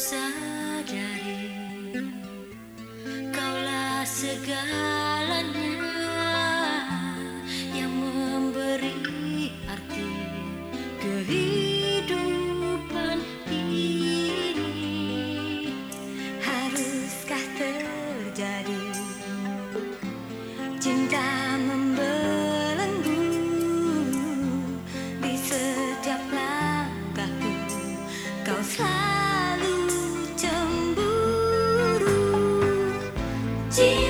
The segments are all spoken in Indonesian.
sadari Kaulah segalanya Yang memberi arti kehidupan ini. Haruskah terjadi Cinta membelenggu Di setiap langkahku? Kau selalu Jesus.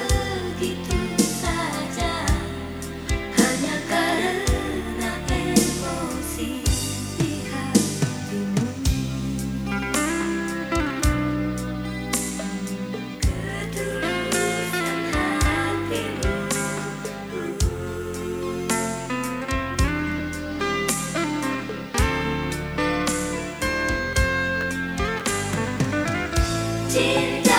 14